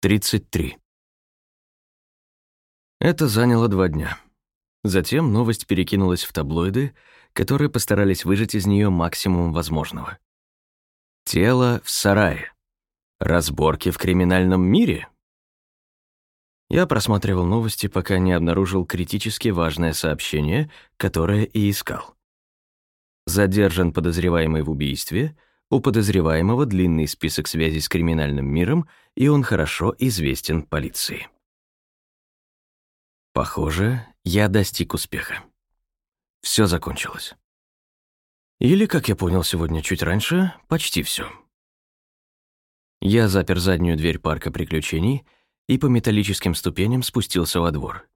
33. Это заняло два дня. Затем новость перекинулась в таблоиды, которые постарались выжать из нее максимум возможного. Тело в сарае. Разборки в криминальном мире? Я просматривал новости, пока не обнаружил критически важное сообщение, которое и искал. Задержан подозреваемый в убийстве, у подозреваемого длинный список связей с криминальным миром, и он хорошо известен полиции. Похоже, я достиг успеха. Все закончилось. Или, как я понял сегодня чуть раньше, почти все. Я запер заднюю дверь парка приключений и по металлическим ступеням спустился во двор.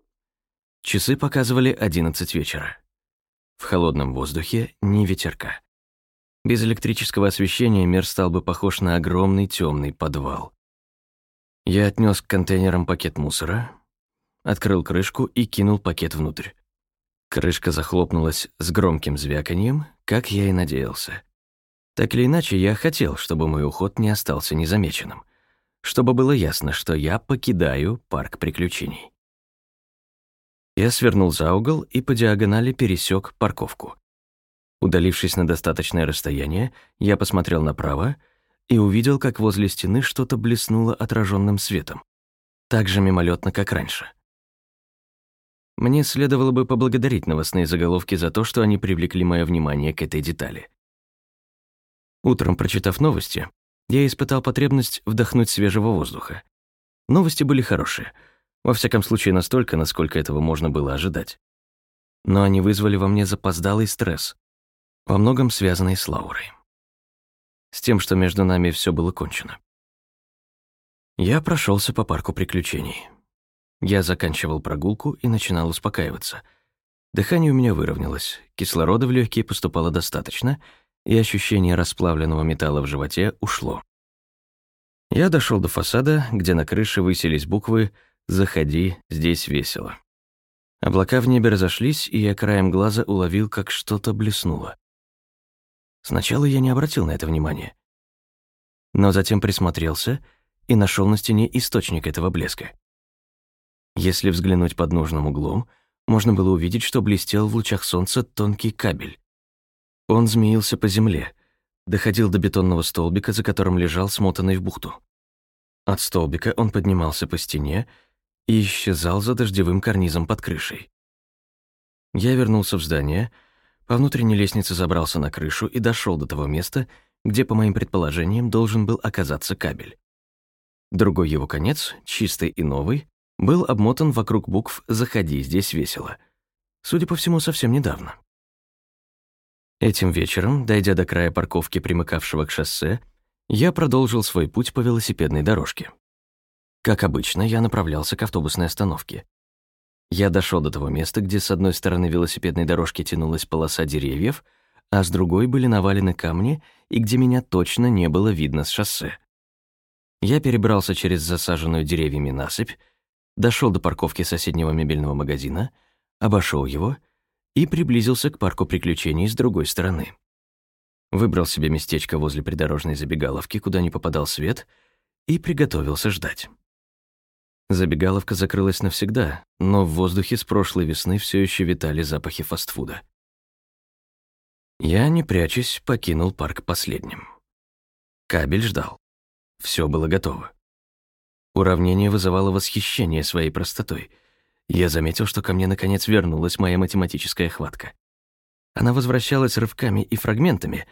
Часы показывали 11 вечера. В холодном воздухе ни ветерка. Без электрического освещения мир стал бы похож на огромный темный подвал. Я отнес к контейнерам пакет мусора, открыл крышку и кинул пакет внутрь. Крышка захлопнулась с громким звяканьем, как я и надеялся. Так или иначе, я хотел, чтобы мой уход не остался незамеченным, чтобы было ясно, что я покидаю парк приключений. Я свернул за угол и по диагонали пересек парковку. Удалившись на достаточное расстояние, я посмотрел направо и увидел, как возле стены что-то блеснуло отраженным светом, так же мимолетно, как раньше. Мне следовало бы поблагодарить новостные заголовки за то, что они привлекли мое внимание к этой детали. Утром, прочитав новости, я испытал потребность вдохнуть свежего воздуха. Новости были хорошие, во всяком случае настолько, насколько этого можно было ожидать. Но они вызвали во мне запоздалый стресс, во многом связанный с Лаурой. С тем, что между нами все было кончено. Я прошелся по парку приключений. Я заканчивал прогулку и начинал успокаиваться. Дыхание у меня выровнялось, кислорода в легкие поступало достаточно, и ощущение расплавленного металла в животе ушло. Я дошел до фасада, где на крыше высились буквы «Заходи, здесь весело». Облака в небе разошлись, и я краем глаза уловил, как что-то блеснуло. Сначала я не обратил на это внимания. Но затем присмотрелся и нашел на стене источник этого блеска. Если взглянуть под нужным углом, можно было увидеть, что блестел в лучах солнца тонкий кабель. Он змеился по земле, доходил до бетонного столбика, за которым лежал смотанный в бухту. От столбика он поднимался по стене и исчезал за дождевым карнизом под крышей. Я вернулся в здание — по внутренней лестнице забрался на крышу и дошел до того места, где, по моим предположениям, должен был оказаться кабель. Другой его конец, чистый и новый, был обмотан вокруг букв «Заходи, здесь весело». Судя по всему, совсем недавно. Этим вечером, дойдя до края парковки, примыкавшего к шоссе, я продолжил свой путь по велосипедной дорожке. Как обычно, я направлялся к автобусной остановке. Я дошел до того места, где с одной стороны велосипедной дорожки тянулась полоса деревьев, а с другой были навалены камни и где меня точно не было видно с шоссе. Я перебрался через засаженную деревьями насыпь, дошел до парковки соседнего мебельного магазина, обошел его и приблизился к парку приключений с другой стороны. Выбрал себе местечко возле придорожной забегаловки, куда не попадал свет, и приготовился ждать. Забегаловка закрылась навсегда, но в воздухе с прошлой весны все еще витали запахи фастфуда. Я, не прячась, покинул парк последним. Кабель ждал. Все было готово. Уравнение вызывало восхищение своей простотой. Я заметил, что ко мне наконец вернулась моя математическая хватка. Она возвращалась рывками и фрагментами,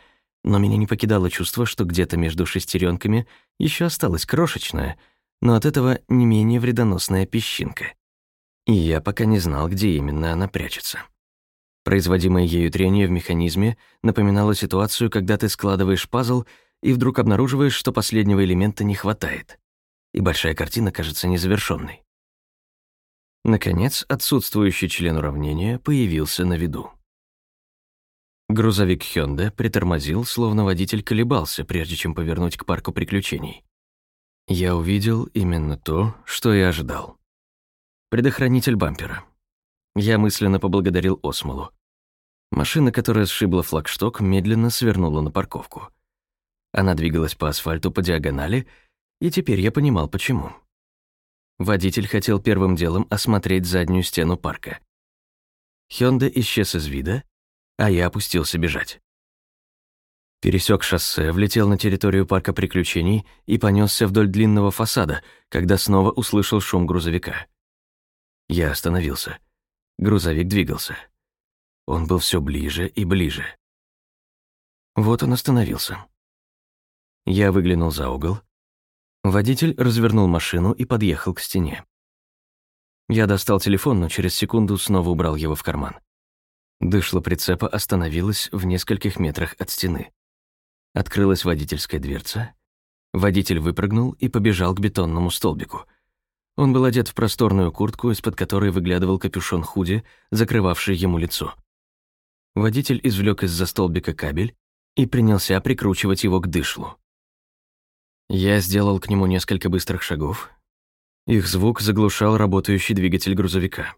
но меня не покидало чувство, что где-то между шестеренками еще осталась крошечная — но от этого не менее вредоносная песчинка. И я пока не знал, где именно она прячется. Производимое ею трение в механизме напоминало ситуацию, когда ты складываешь пазл и вдруг обнаруживаешь, что последнего элемента не хватает, и большая картина кажется незавершенной. Наконец, отсутствующий член уравнения появился на виду. Грузовик Hyundai притормозил, словно водитель колебался, прежде чем повернуть к парку приключений. Я увидел именно то, что и ожидал. Предохранитель бампера. Я мысленно поблагодарил Осмолу. Машина, которая сшибла флагшток, медленно свернула на парковку. Она двигалась по асфальту по диагонали, и теперь я понимал, почему. Водитель хотел первым делом осмотреть заднюю стену парка. Хёнда исчез из вида, а я опустился бежать. Пересек шоссе, влетел на территорию парка приключений и понесся вдоль длинного фасада, когда снова услышал шум грузовика. Я остановился. Грузовик двигался. Он был все ближе и ближе. Вот он остановился. Я выглянул за угол. Водитель развернул машину и подъехал к стене. Я достал телефон, но через секунду снова убрал его в карман. Дышло прицепа остановилось в нескольких метрах от стены. Открылась водительская дверца. Водитель выпрыгнул и побежал к бетонному столбику. Он был одет в просторную куртку, из-под которой выглядывал капюшон худи, закрывавший ему лицо. Водитель извлек из-за столбика кабель и принялся прикручивать его к дышлу. Я сделал к нему несколько быстрых шагов. Их звук заглушал работающий двигатель грузовика.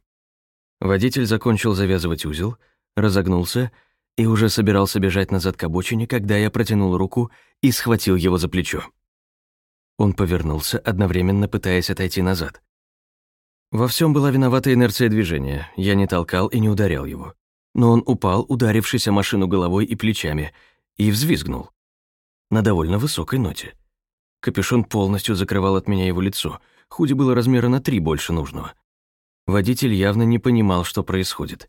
Водитель закончил завязывать узел, разогнулся и уже собирался бежать назад к обочине, когда я протянул руку и схватил его за плечо. Он повернулся, одновременно пытаясь отойти назад. Во всем была виновата инерция движения, я не толкал и не ударял его. Но он упал, ударившись о машину головой и плечами, и взвизгнул. На довольно высокой ноте. Капюшон полностью закрывал от меня его лицо, худи было размера на три больше нужного. Водитель явно не понимал, что происходит.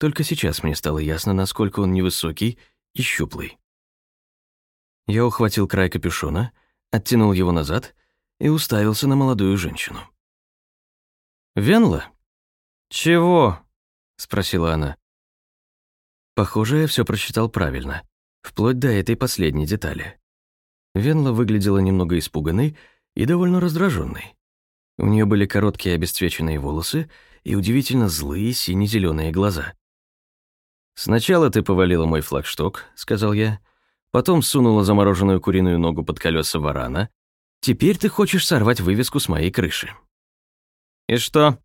Только сейчас мне стало ясно, насколько он невысокий и щуплый. Я ухватил край капюшона, оттянул его назад и уставился на молодую женщину. «Венла?» «Чего?» — спросила она. Похоже, я все прочитал правильно, вплоть до этой последней детали. Венла выглядела немного испуганной и довольно раздраженной. У нее были короткие обесцвеченные волосы и удивительно злые сине зеленые глаза. «Сначала ты повалила мой флагшток», — сказал я, потом сунула замороженную куриную ногу под колеса варана. Теперь ты хочешь сорвать вывеску с моей крыши. И что?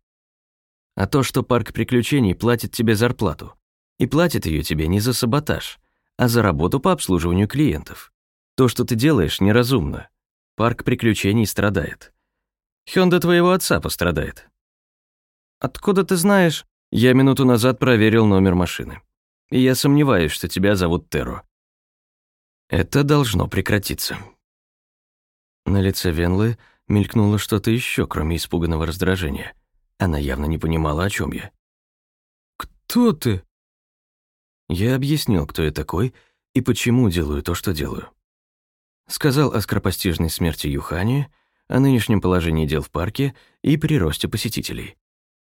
А то, что парк приключений платит тебе зарплату. И платит ее тебе не за саботаж, а за работу по обслуживанию клиентов. То, что ты делаешь, неразумно. Парк приключений страдает. Хёнда твоего отца пострадает. Откуда ты знаешь? Я минуту назад проверил номер машины. И я сомневаюсь, что тебя зовут Теро. Это должно прекратиться. На лице Венлы мелькнуло что-то еще, кроме испуганного раздражения. Она явно не понимала, о чем я. «Кто ты?» Я объяснил, кто я такой и почему делаю то, что делаю. Сказал о скоропостижной смерти Юхани, о нынешнем положении дел в парке и приросте посетителей.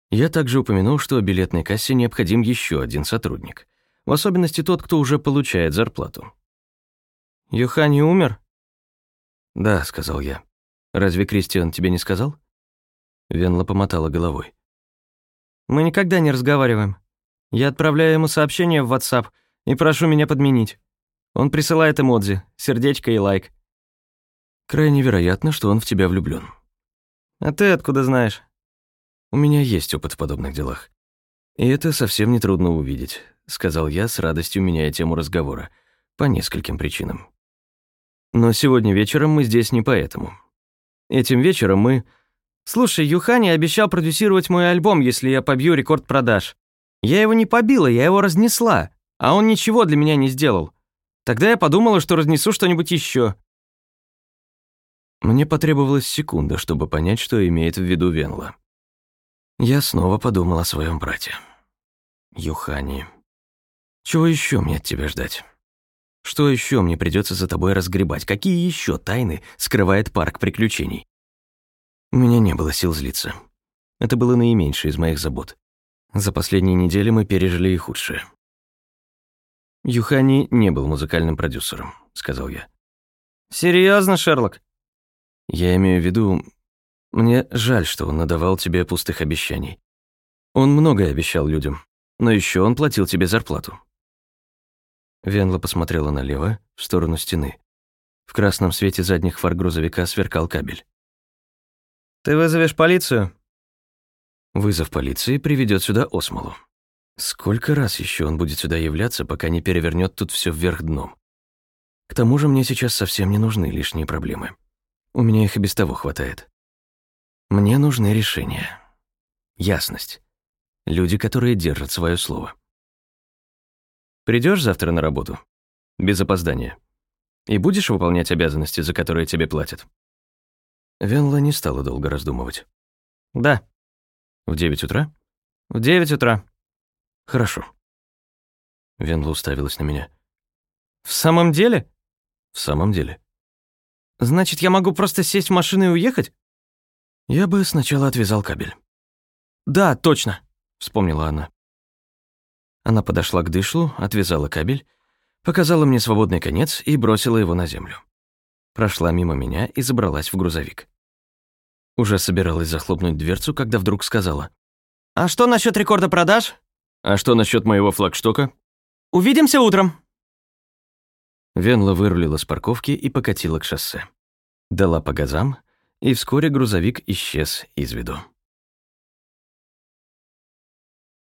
Я также упомянул, что билетной кассе необходим еще один сотрудник, в особенности тот, кто уже получает зарплату. «Юхани умер?» «Да», — сказал я. «Разве Кристиан тебе не сказал?» Венла помотала головой. «Мы никогда не разговариваем. Я отправляю ему сообщение в WhatsApp и прошу меня подменить. Он присылает эмодзи, сердечко и лайк. Крайне вероятно, что он в тебя влюблён. А ты откуда знаешь? У меня есть опыт в подобных делах. И это совсем не трудно увидеть, сказал я с радостью меняя тему разговора, по нескольким причинам. Но сегодня вечером мы здесь не поэтому. Этим вечером мы... Слушай, Юхани обещал продюсировать мой альбом, если я побью рекорд продаж. Я его не побила, я его разнесла, а он ничего для меня не сделал. Тогда я подумала, что разнесу что-нибудь еще. Мне потребовалась секунда, чтобы понять, что имеет в виду Венла. Я снова подумал о своем брате. Юхани. Чего еще мне от тебя ждать? Что еще мне придется за тобой разгребать? Какие еще тайны скрывает парк приключений? У меня не было сил злиться. Это было наименьшее из моих забот. За последние недели мы пережили и худшее. «Юхани не был музыкальным продюсером», — сказал я. Серьезно, Шерлок?» «Я имею в виду... Мне жаль, что он надавал тебе пустых обещаний. Он многое обещал людям, но еще он платил тебе зарплату». Венла посмотрела налево, в сторону стены. В красном свете задних фар грузовика сверкал кабель. «Ты вызовешь полицию?» Вызов полиции приведет сюда Осмолу. Сколько раз еще он будет сюда являться, пока не перевернет тут все вверх дном? К тому же мне сейчас совсем не нужны лишние проблемы. У меня их и без того хватает. Мне нужны решения. Ясность. Люди, которые держат свое слово. Придешь завтра на работу? Без опоздания. И будешь выполнять обязанности, за которые тебе платят? Венла не стала долго раздумывать. Да. В девять утра? В девять утра. Хорошо. Венла уставилась на меня. В самом деле? В самом деле. Значит, я могу просто сесть в машину и уехать? Я бы сначала отвязал кабель. «Да, точно», — вспомнила она. Она подошла к дышлу, отвязала кабель, показала мне свободный конец и бросила его на землю. Прошла мимо меня и забралась в грузовик. Уже собиралась захлопнуть дверцу, когда вдруг сказала. «А что насчет рекорда продаж?» «А что насчет моего флагштока?» «Увидимся утром!» Венла вырулила с парковки и покатила к шоссе. Дала по газам, и вскоре грузовик исчез из виду.